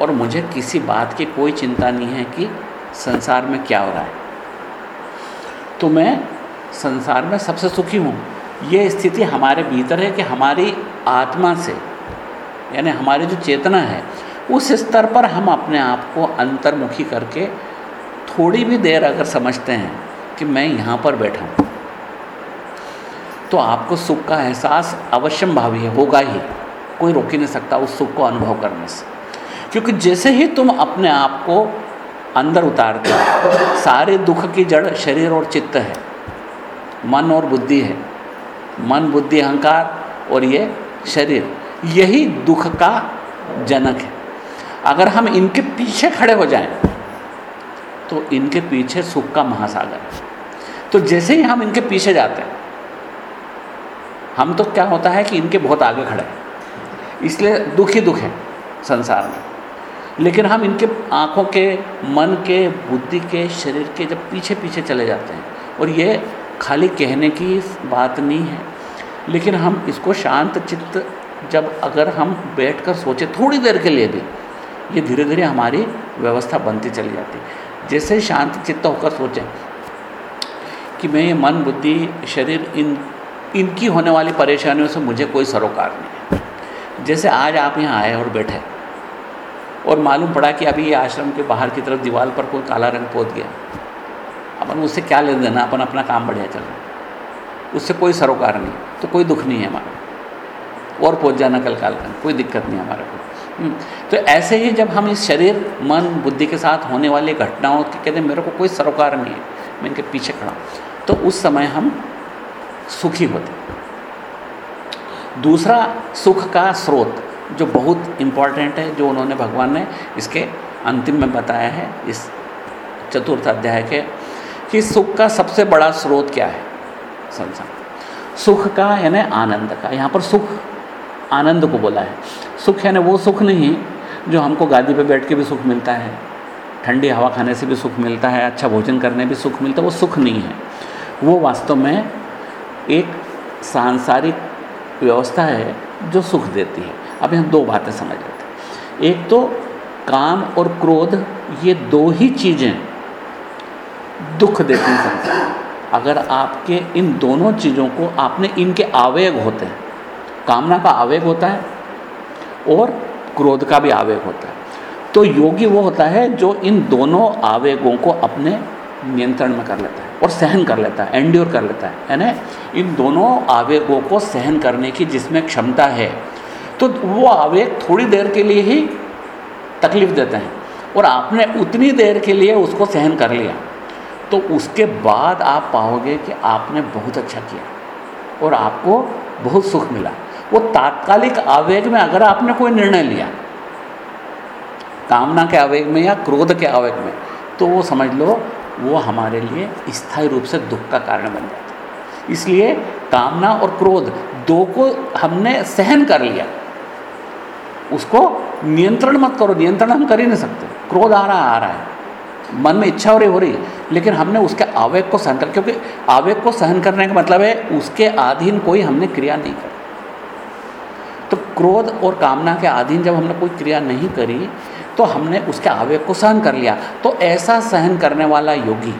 और मुझे किसी बात की कोई चिंता नहीं है कि संसार में क्या हो रहा है तो मैं संसार में सबसे सुखी हूँ। ये स्थिति हमारे भीतर है कि हमारी आत्मा से, यानी हमारी जो चेतना है उस स्तर पर हम अपने आप को अंतर्मुखी करके थोड़ी भी देर अगर समझते हैं कि मैं यहाँ पर बैठा हूँ तो आपको सुख का एहसास अवश्यम भावी होगा ही। कोई रोक ही नहीं सकता उस सुख को अनुभव करने से। क्योंकि जैसे ही तुम अपने आप को अंदर उतारते हो, सारे दुख की जड़ शरीर और चित्त है, मन और बुद्धि है, मन, बुद्धि, अहंकार और ये शरीर, यही दुख का जनक है। अगर हम इनके पीछे खड़े हो जाएँ तो इनके पीछे सुख का महासागर है। तो जैसे ही हम इनके पीछे जाते हैं, हम तो क्या होता है कि इनके बहुत आगे खड़े हैं। इसलिए दुख दुख है संसार में। लेकिन हम इनके आँखों के, मन के, बुद्धि के, शरीर के जब पीछे पीछे चले जाते हैं, और ये खाली कहने की बात नहीं है, लेकिन हम इसको शांत चित्त जब अगर हम बैठ कर सोचें थोड़ी देर के लिए भी ये धीरे धीरे हमारी व्यवस्था बनती चली जाती जैसे शांत चित्त होकर सोचें कि मैं ये मन, बुद्धि, शरीर, इन, इनकी होने वाली परेशानियों से मुझे कोई सरोकार नहीं है। जैसे आज आप यहाँ आए और बैठे और मालूम पड़ा कि अभी ये आश्रम के बाहर की तरफ़ दीवार पर कोई काला रंग पोत गया। अपन उससे क्या लेना देना अपन अपना काम बढ़िया चल रहा उससे कोई सरोकार नहीं तो कोई दुख नहीं है हमारा। और पहुँच जाना कल काल का, कोई दिक्कत नहीं हमारे को। तो ऐसे ही जब हम इस शरीर, मन, बुद्धि के साथ होने वाली घटनाओं की कहते हैं, मेरे को कोई सरोकार नहीं है, मैं इनके पीछे खड़ा तो उस समय हम सुखी होते दूसरा सुख का स्रोत, जो बहुत इंपॉर्टेंट है, जो उन्होंने भगवान ने इसके अंतिम में बताया है, इस चतुर्थ अध्याय के, कि सुख का सबसे बड़ा स्रोत क्या है? संसार सुख का यानी आनंद का। यहाँ पर सुख आनंद को बोला है। सुख यानी वो सुख नहीं, जो हमको गादी पे बैठ के भी सुख मिलता है। ठंडी हवा खाने से भी सुख मिलता है अच्छा भोजन करने भी सुख मिलता है, वो सुख नहीं है। वो वास्तव में एक सांसारिक व्यवस्था है जो सुख देती है। अभी हम दो बातें समझ लेते हैं। एक तो काम और क्रोध, ये दो ही चीज़ें दुख देती हैं। अगर आपके इन दोनों चीज़ों को, आपने इनके आवेग होते हैं कामना का आवेग होता है और क्रोध का भी आवेग होता है। तो योगी वो होता है जो इन दोनों आवेगों को अपने नियंत्रण में कर लेता है और सहन कर लेता है एंड्योर कर लेता है यानी इन दोनों आवेगों को सहन करने की जिसमें क्षमता है तो वो आवेग थोड़ी देर के लिए ही तकलीफ़ देते हैं और आपने उतनी देर के लिए उसको सहन कर लिया तो उसके बाद आप पाओगे कि आपने बहुत अच्छा किया और आपको बहुत सुख मिला। वो तात्कालिक आवेग में अगर आपने कोई निर्णय लिया, कामना के आवेग में या क्रोध के आवेग में तो वो समझ लो वो हमारे लिए स्थायी रूप से दुख का कारण बन जाता है। इसलिए कामना और क्रोध दो को हमने सहन कर लिया। उसको नियंत्रण मत करो, नियंत्रण हम कर ही नहीं सकते। क्रोध आ रहा आ रहा है। मन में इच्छा हो रही हो रही लेकिन हमने उसके आवेग को सहन कर, क्योंकि आवेग को सहन करने का मतलब है उसके अधीन कोई हमने क्रिया नहीं करी। तो क्रोध और कामना के अधीन जब हमने कोई क्रिया नहीं करी तो हमने उसके आवेग को सहन कर लिया। तो ऐसा सहन करने वाला योगी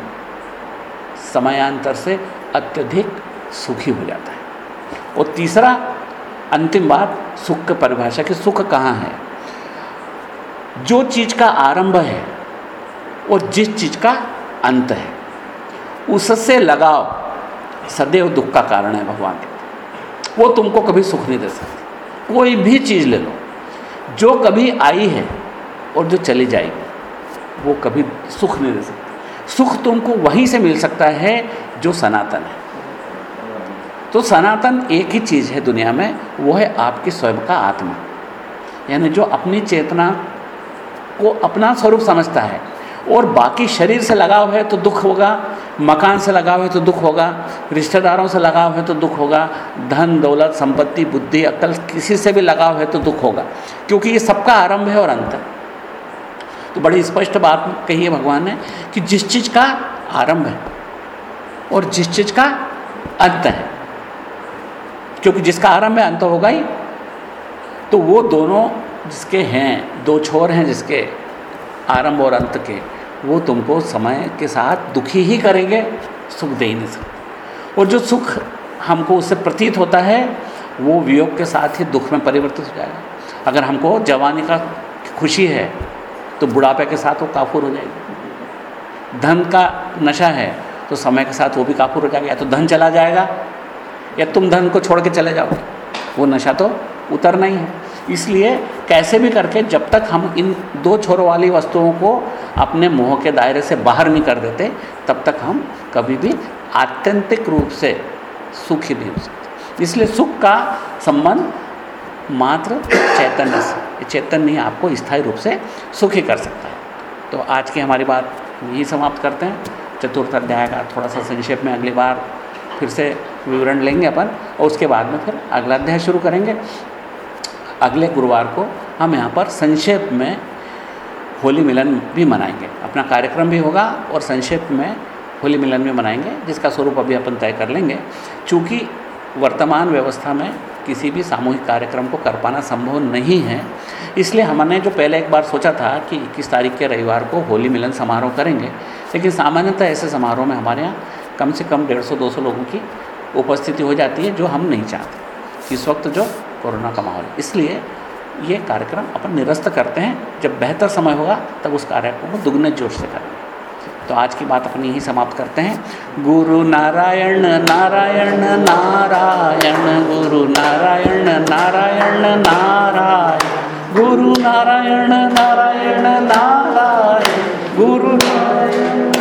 समयांतर से अत्यधिक सुखी हो जाता है। और तीसरा, अंतिम बात, सुख की परिभाषा कि सुख कहाँ है? जो चीज़ का आरंभ है और जिस चीज़ का अंत है, उससे लगाव, सदैव दुख का कारण है भगवान कहते वो तुमको कभी सुख नहीं दे सकती। कोई भी चीज़ ले लो, जो कभी आई है और जो चली जाएगी, वो कभी सुख नहीं दे सकती। सुख तुमको वहीं से मिल सकता है जो सनातन है। तो सनातन एक ही चीज़ है दुनिया में, वो है आपके स्वयं का आत्मा। यानी जो अपनी चेतना को अपना स्वरूप समझता है और बाकी शरीर से लगाव है तो दुख होगा मकान से लगाव है तो दुख होगा, रिश्तेदारों से लगाव है तो दुख होगा, धन, दौलत, संपत्ति, बुद्धि अक्ल किसी से भी लगाव है तो दुख होगा, क्योंकि ये सबका आरंभ है और अंत है। तो बड़ी स्पष्ट बात कही है भगवान ने कि जिस चीज़ का आरंभ है और जिस चीज़ का अंत है, क्योंकि जिसका आरंभ है, अंत होगा ही। तो वो दोनों जिसके हैं, दो छोर हैं जिसके आरंभ और अंत के वो तुमको समय के साथ दुखी ही करेंगे, सुख दे ही नहीं सकते। और जो सुख हमको उससे प्रतीत होता है, वो वियोग के साथ ही दुख में परिवर्तित हो जाएगा। अगर हमको जवानी का खुशी है तो बुढ़ापे के साथ वो काफूर हो जाएगी। धन का नशा है तो समय के साथ वो भी काफूर हो जाएगा। या तो धन चला जाएगा, या तुम धन को छोड़ के चले जाओगे। वो नशा तो उतरना ही है। इसलिए कैसे भी करके जब तक हम इन दो छोरों वाली वस्तुओं को अपने मोह के दायरे से बाहर नहीं कर देते, तब तक हम कभी भी आत्यंतिक रूप से सुखी नहीं हो सकते। इसलिए सुख का संबंध मात्र चैतन्य से, चैतन्य ही आपको स्थायी रूप से सुखी कर सकता है। तो आज की हमारी बात यही समाप्त करते हैं। चतुर्थ अध्याय का थोड़ा सा संक्षेप में अगली बार फिर से विवरण लेंगे अपन, और उसके बाद में फिर अगला अध्याय शुरू करेंगे। अगले गुरुवार को हम यहाँ पर संक्षेप में होली मिलन भी मनाएँगे। अपना कार्यक्रम भी होगा और संक्षेप में होली मिलन भी मनाएँगे, जिसका स्वरूप अभी अपन तय कर लेंगे। चूँकि वर्तमान व्यवस्था में किसी भी सामूहिक कार्यक्रम को कर पाना संभव नहीं है, इसलिए हमने जो पहले एक बार सोचा था कि इक्कीस तारीख के रविवार को होली मिलन समारोह करेंगे, लेकिन सामान्यतः ऐसे समारोह में हमारे यहाँ कम से कम डेढ़ सौ, दो सौ लोगों की उपस्थिति हो जाती है, जो हम नहीं चाहते। इस वक्त जो कोरोना का माहौल। इसलिए ये कार्यक्रम अपन निरस्त करते हैं। जब बेहतर समय होगा, तब उस कार्यक्रम को दुगने जोश से करेंगे। तो आज की बात अपनी यही समाप्त करते हैं। गुरु नारायण नारायण नारायण, गुरु नारायण नारायण नारायण, गुरु नारायण नारायण नारायण, गुरु नारायण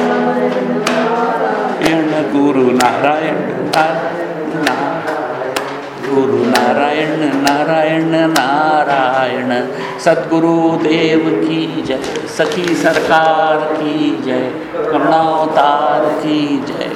गुरु नारायण नारायण। गुरु नारायण नारायण नारायण सदगुरु देव की जय सखी सरकार की जय करुणावतार की जय